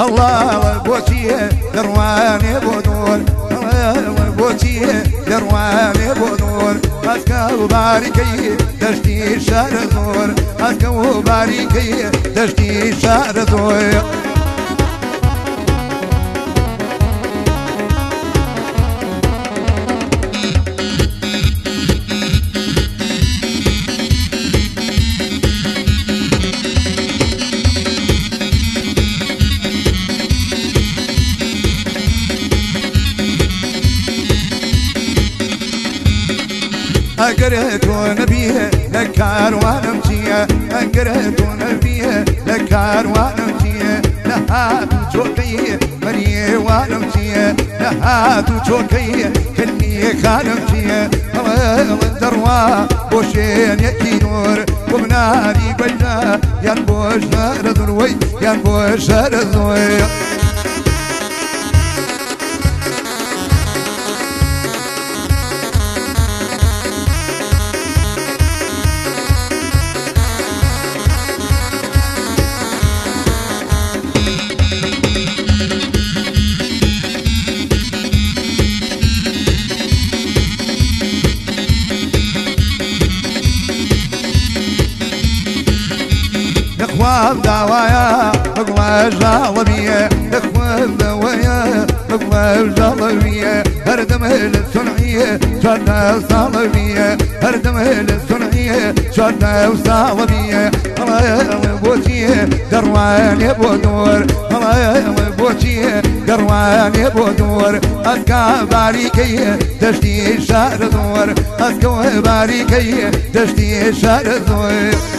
الله بوتي درواني بدور بوتي درواني بدور اسكا وباركي دشتي شهر زور اسكا وباركي دشتي شهر زور أقرأت ونبيه لكار ونمشيه أقرأت ونبيه لكار ونمشيه لهات وشوكيه مريه ونمشيه لهات وشوكيه كلمي خانمشيه دروا بوشين يكي نور۔ ومنادي قلنا ينبوش رذوي ينبوش رذوي اخوان دوايا اخوان جالبية إخوان دوايا اخوان جالبية هردم الصنعية شرنا صالبية هردم الصنعية شرنا صالبية الله يا بوتي دروان يا بودور. الله يا بوتي دروان يا بودور. اسكا باريكي دشتي شهر دور. اسكا باريكي دشتي شهر دور.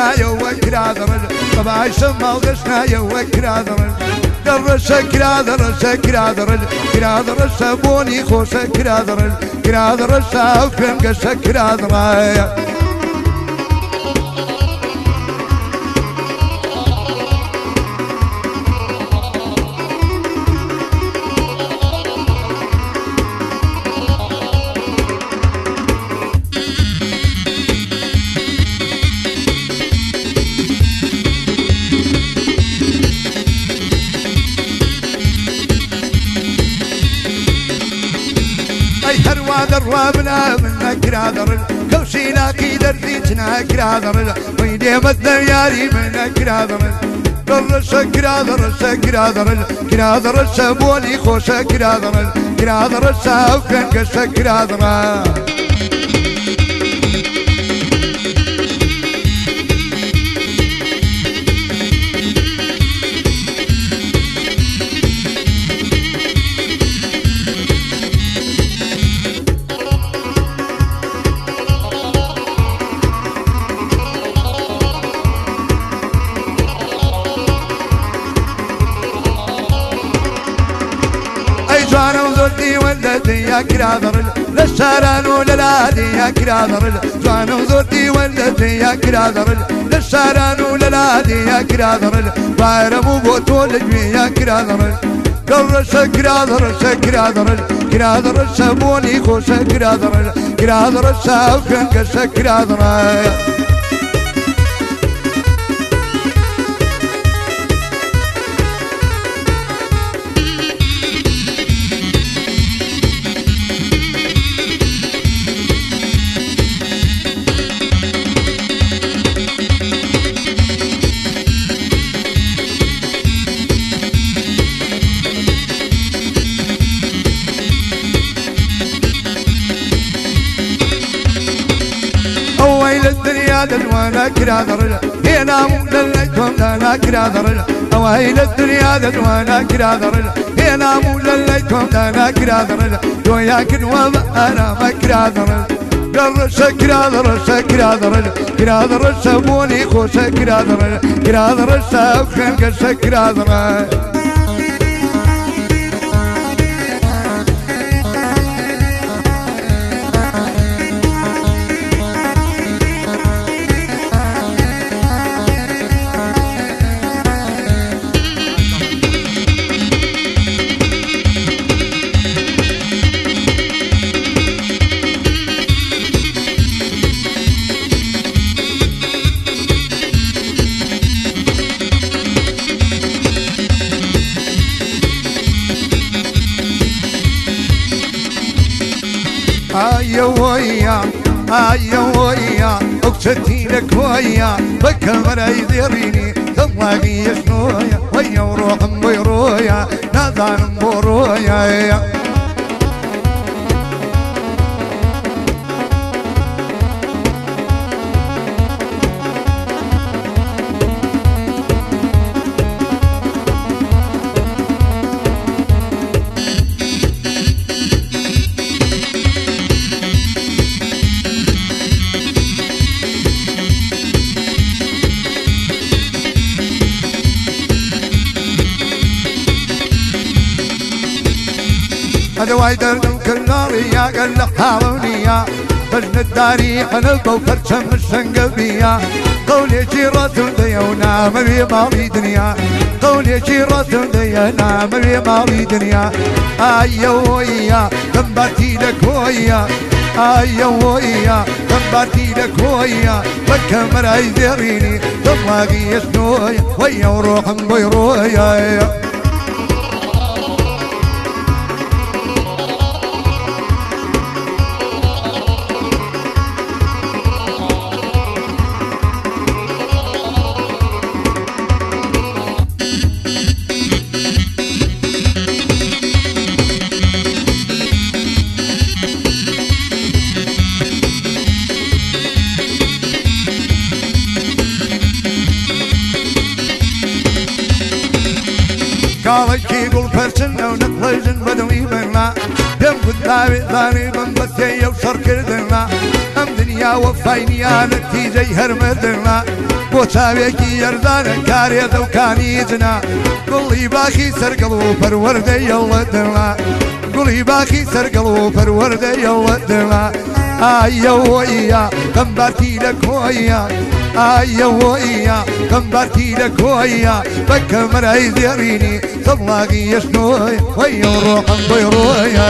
جاي بدنا وكرادر طبعا شما وغشنا وكرادر درش كرادر شكرادر كرادر شابوني خوش كرادر كرادر شاوكم قش كرادر اي هروا دروا بنا منا كرادر كوشينا كي درتيتنا كرادر ويدي مثل ياري منا كرادر درش كرادر كرادر كرادر شابوني خوش كرادر كرادر شاوكن كش ولدتي يا كرادر للشارع وللادي يا كرادر جوانا وزوجتي ولدتي يا كرادر للشارع وللادي يا كرادر باير ابو بوتول يا كرادر قر شكرادر شكرادر كرادر شابوني خوش كرادر كرادر شاوكن كشكرادر اويل الدنيا دلوانا كرادر هنا مو لليتهم لانا كرادر اويل الدنيا دلوانا كرادر هنا مو لليتهم لانا كرادر دويا كنوا أنا ما كرادر قرش كرادر كرادر كرادر بوني خوش كرادر كرادر وكان قش كرادر آيا ويا آيا ويا اكتتي لك ويا بكاميرا يديريني تلاقي شنويا ويا وروح بيرويا نادان برويا هذا وايدر كلاريا قال لك حارونيا بجن الداري حنلقوا فرشم الشنقبية. قولي جيرة ديونا مبي مالي دنيا. قولي جيرة ديونا مبي مالي دنيا. آيا ويا كمباتي لك ويا. آيا ويا كمباتي لك ويا. بكمر عايزيني تلاقي يسنويا ويا وروح بيرويا. کاڵێکی گوڵ پەرچن ئەو نەقڵەژن بەدەوی بەنگلا دەم گوتاوێ دانێ بم بەسێ ئەو شەڕکردنلا ئەم دنیاوە فینیانە تیجەی هەرمەدنلا بۆ چاوێکی یاردانە کارێ دەوکانی جنا گوڵی باخی سەرگەڵ و پەروەەردە یەڵە دەنلا گوڵی باخی سەرگەڵ و پەروەەردە یەڵە دەنلا ئایەوە ئە قەمباتی لە کۆیە ئایەوەیە کەمبارتی لە کۆیە بە کەمەرای زێڕینی سەڵاگی یشنۆی وەیە ڕۆحم بۆی ڕۆیە.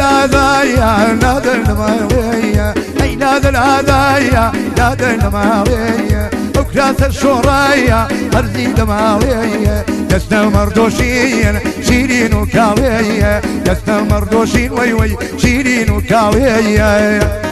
الهدايا نادى الماوية نادى الماوية وكراس الشورايا ارزي دماوية دسنا مردوشين شيرين وكاوية دسنا مردوشين وي وي شيرين وكاوية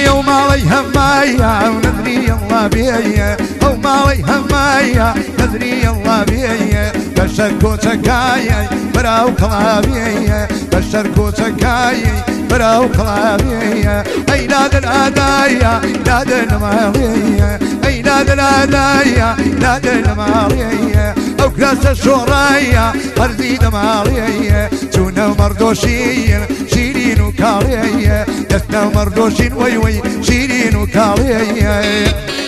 أيوة مالي همايا ونذري الله بيا. أو مالي همايا نذري الله بيا. بشركو تكايا براو كلابيا بشركو تكايا براو كلابيا أي نادى الأدايا نادى المالية أي نادى الأدايا نادى المالية أو كلاس الشورايا مرزي دمالية تونا مردوشين شيرين وكالية دسنا مردوشين وي وي شيرين وكالية.